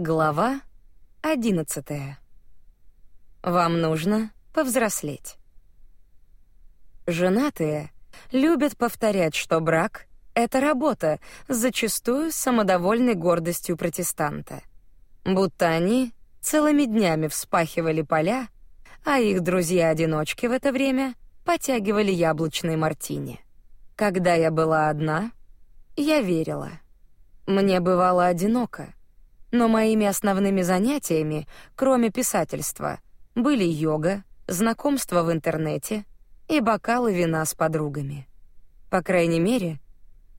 Глава одиннадцатая. Вам нужно повзрослеть. Женатые любят повторять, что брак — это работа, зачастую самодовольной гордостью протестанта. Будто они целыми днями вспахивали поля, а их друзья-одиночки в это время потягивали яблочные мартини. Когда я была одна, я верила. Мне бывало одиноко — но моими основными занятиями, кроме писательства, были йога, знакомства в интернете и бокалы вина с подругами. По крайней мере,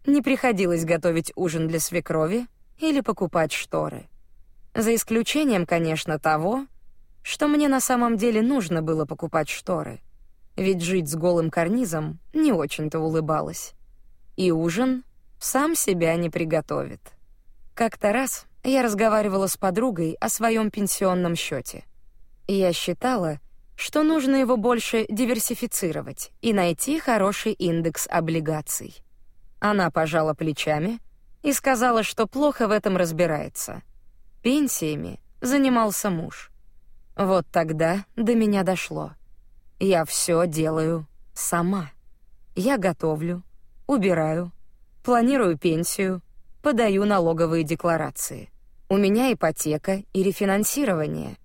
не приходилось готовить ужин для свекрови или покупать шторы. За исключением, конечно, того, что мне на самом деле нужно было покупать шторы. Ведь жить с голым карнизом не очень-то улыбалось. И ужин сам себя не приготовит. Как-то раз я разговаривала с подругой о своем пенсионном счете. Я считала, что нужно его больше диверсифицировать и найти хороший индекс облигаций. Она пожала плечами и сказала, что плохо в этом разбирается. Пенсиями занимался муж. Вот тогда до меня дошло. Я все делаю сама. Я готовлю, убираю, планирую пенсию, подаю налоговые декларации. У меня ипотека и рефинансирование.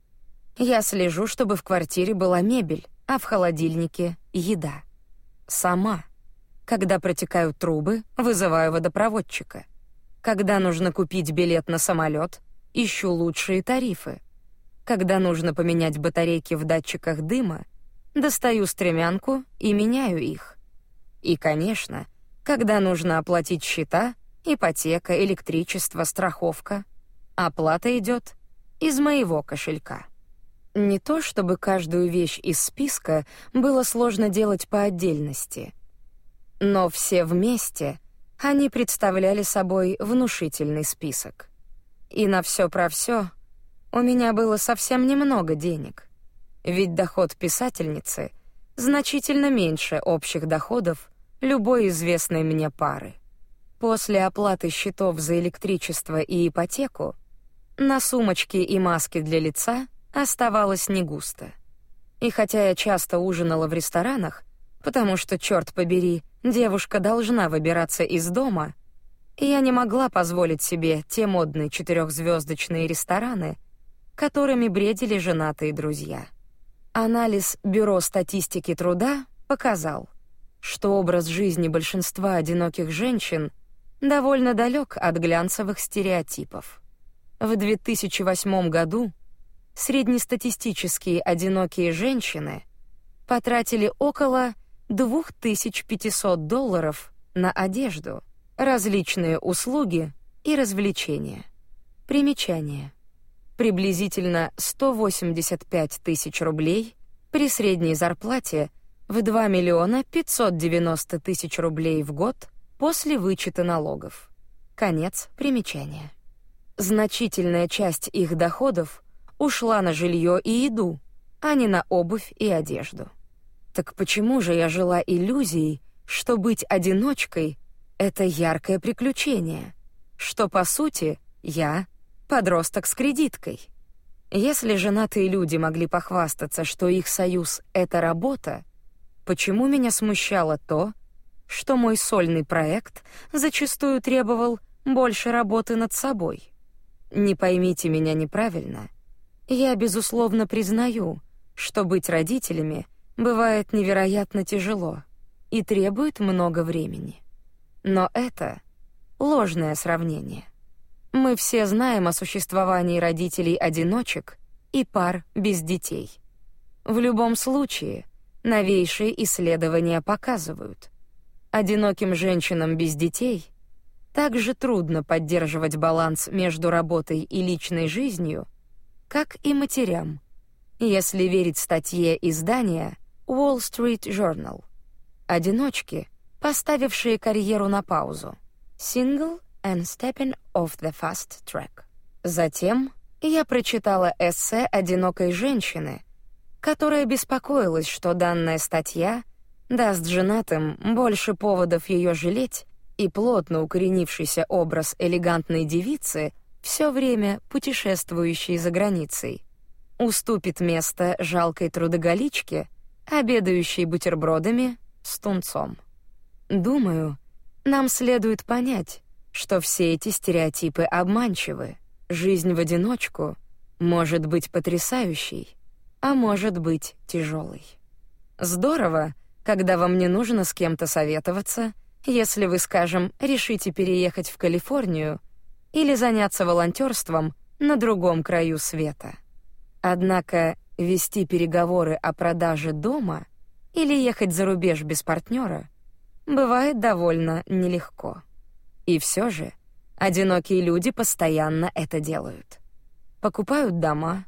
Я слежу, чтобы в квартире была мебель, а в холодильнике — еда. Сама. Когда протекают трубы, вызываю водопроводчика. Когда нужно купить билет на самолет, ищу лучшие тарифы. Когда нужно поменять батарейки в датчиках дыма, достаю стремянку и меняю их. И, конечно, когда нужно оплатить счета, ипотека, электричество, страховка. Оплата идет из моего кошелька. Не то чтобы каждую вещь из списка было сложно делать по отдельности, но все вместе они представляли собой внушительный список. И на все про все у меня было совсем немного денег, ведь доход писательницы значительно меньше общих доходов любой известной мне пары. После оплаты счетов за электричество и ипотеку на сумочке и маске для лица оставалось не густо. И хотя я часто ужинала в ресторанах, потому что, черт побери, девушка должна выбираться из дома, я не могла позволить себе те модные четырехзвездочные рестораны, которыми бредили женатые друзья. Анализ Бюро статистики труда показал, что образ жизни большинства одиноких женщин — довольно далек от глянцевых стереотипов. В 2008 году среднестатистические одинокие женщины потратили около 2500 долларов на одежду, различные услуги и развлечения. Примечание. Приблизительно 185 тысяч рублей при средней зарплате в 2 миллиона 590 тысяч рублей в год после вычета налогов. Конец примечания. Значительная часть их доходов ушла на жилье и еду, а не на обувь и одежду. Так почему же я жила иллюзией, что быть одиночкой — это яркое приключение, что, по сути, я — подросток с кредиткой? Если женатые люди могли похвастаться, что их союз — это работа, почему меня смущало то, что мой сольный проект зачастую требовал больше работы над собой. Не поймите меня неправильно. Я безусловно признаю, что быть родителями бывает невероятно тяжело и требует много времени. Но это ложное сравнение. Мы все знаем о существовании родителей-одиночек и пар без детей. В любом случае, новейшие исследования показывают, Одиноким женщинам без детей также трудно поддерживать баланс между работой и личной жизнью, как и матерям, если верить статье издания Wall Street Journal. Одиночки, поставившие карьеру на паузу. Single and stepping off the fast track. Затем я прочитала эссе одинокой женщины, которая беспокоилась, что данная статья — даст женатым больше поводов ее жалеть, и плотно укоренившийся образ элегантной девицы все время путешествующий за границей, уступит место жалкой трудоголичке, обедающей бутербродами с тунцом. Думаю, нам следует понять, что все эти стереотипы обманчивы. Жизнь в одиночку может быть потрясающей, а может быть тяжелой. Здорово, когда вам не нужно с кем-то советоваться, если вы, скажем, решите переехать в Калифорнию или заняться волонтерством на другом краю света. Однако вести переговоры о продаже дома или ехать за рубеж без партнера бывает довольно нелегко. И все же одинокие люди постоянно это делают. Покупают дома,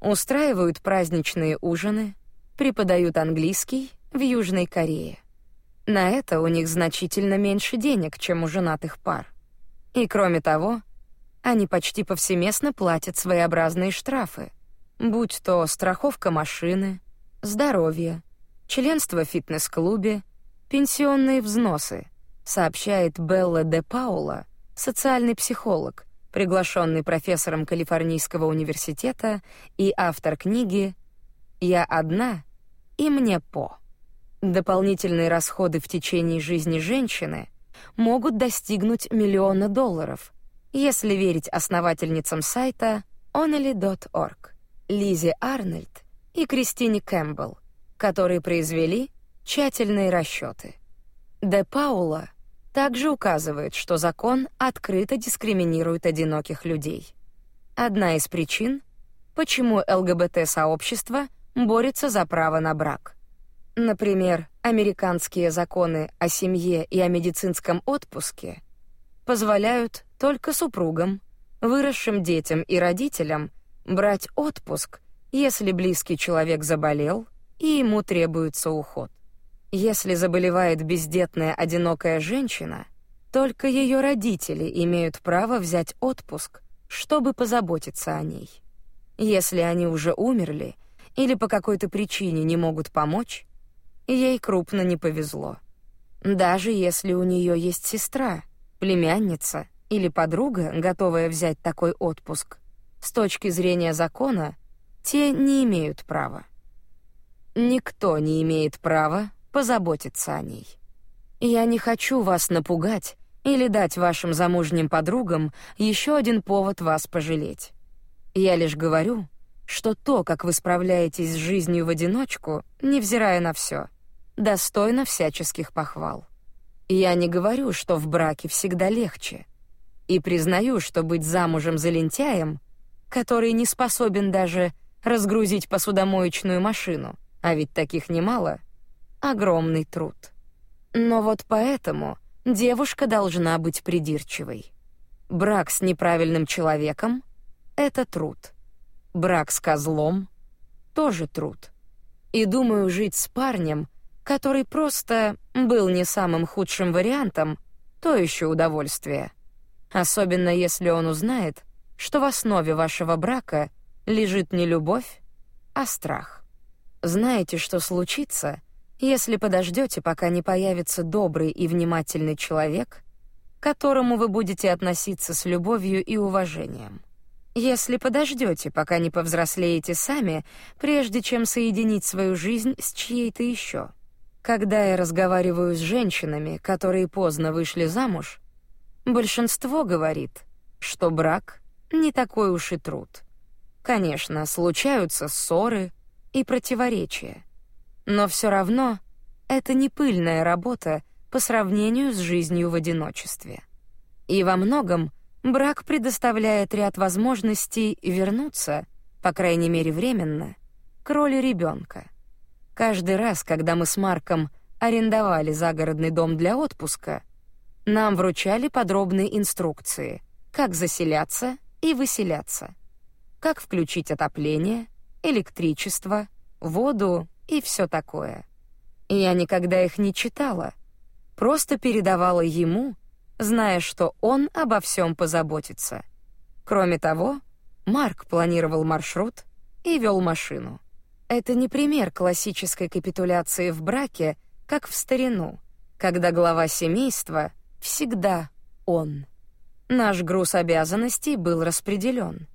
устраивают праздничные ужины, преподают английский в Южной Корее. На это у них значительно меньше денег, чем у женатых пар. И кроме того, они почти повсеместно платят своеобразные штрафы, будь то страховка машины, здоровье, членство в фитнес-клубе, пенсионные взносы, сообщает Белла де Паула, социальный психолог, приглашенный профессором Калифорнийского университета и автор книги «Я одна и мне по». Дополнительные расходы в течение жизни женщины могут достигнуть миллиона долларов, если верить основательницам сайта only.org, Лизе Арнольд и Кристине Кэмпбелл, которые произвели тщательные расчеты. Де Паула также указывает, что закон открыто дискриминирует одиноких людей. Одна из причин, почему ЛГБТ-сообщество борется за право на брак. Например, американские законы о семье и о медицинском отпуске позволяют только супругам, выросшим детям и родителям брать отпуск, если близкий человек заболел и ему требуется уход. Если заболевает бездетная одинокая женщина, только ее родители имеют право взять отпуск, чтобы позаботиться о ней. Если они уже умерли или по какой-то причине не могут помочь, ей крупно не повезло. Даже если у нее есть сестра, племянница или подруга, готовая взять такой отпуск, с точки зрения закона, те не имеют права. Никто не имеет права позаботиться о ней. Я не хочу вас напугать или дать вашим замужним подругам еще один повод вас пожалеть. Я лишь говорю, что то, как вы справляетесь с жизнью в одиночку, невзирая на все, достойно всяческих похвал. Я не говорю, что в браке всегда легче, и признаю, что быть замужем за лентяем, который не способен даже разгрузить посудомоечную машину, а ведь таких немало, огромный труд. Но вот поэтому девушка должна быть придирчивой. Брак с неправильным человеком — это труд. Брак с козлом — тоже труд. И думаю, жить с парнем, который просто был не самым худшим вариантом, то еще удовольствие. Особенно если он узнает, что в основе вашего брака лежит не любовь, а страх. Знаете, что случится, если подождете, пока не появится добрый и внимательный человек, к которому вы будете относиться с любовью и уважением? Если подождете, пока не повзрослеете сами, прежде чем соединить свою жизнь с чьей-то еще. Когда я разговариваю с женщинами, которые поздно вышли замуж, большинство говорит, что брак не такой уж и труд. Конечно, случаются ссоры и противоречия, но все равно это не пыльная работа по сравнению с жизнью в одиночестве. И во многом брак предоставляет ряд возможностей вернуться, по крайней мере временно, к роли ребенка. Каждый раз, когда мы с Марком арендовали загородный дом для отпуска, нам вручали подробные инструкции, как заселяться и выселяться, как включить отопление, электричество, воду и все такое. Я никогда их не читала, просто передавала ему, зная, что он обо всем позаботится. Кроме того, Марк планировал маршрут и вел машину. Это не пример классической капитуляции в браке, как в старину, когда глава семейства всегда он. Наш груз обязанностей был распределен.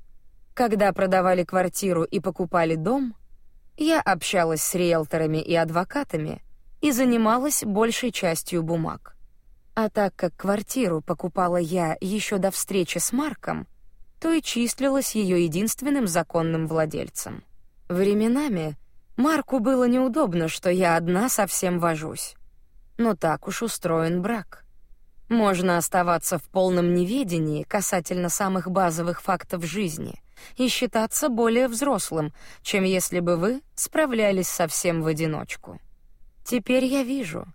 Когда продавали квартиру и покупали дом, я общалась с риэлторами и адвокатами и занималась большей частью бумаг. А так как квартиру покупала я еще до встречи с Марком, то и числилась ее единственным законным владельцем. Временами Марку было неудобно, что я одна совсем вожусь. Но так уж устроен брак. Можно оставаться в полном неведении касательно самых базовых фактов жизни и считаться более взрослым, чем если бы вы справлялись совсем в одиночку. Теперь я вижу,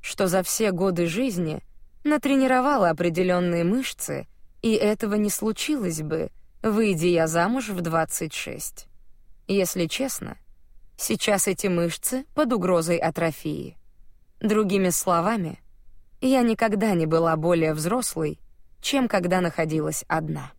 что за все годы жизни натренировала определенные мышцы, и этого не случилось бы, выйди я замуж в 26. Если честно, сейчас эти мышцы под угрозой атрофии. Другими словами, я никогда не была более взрослой, чем когда находилась одна.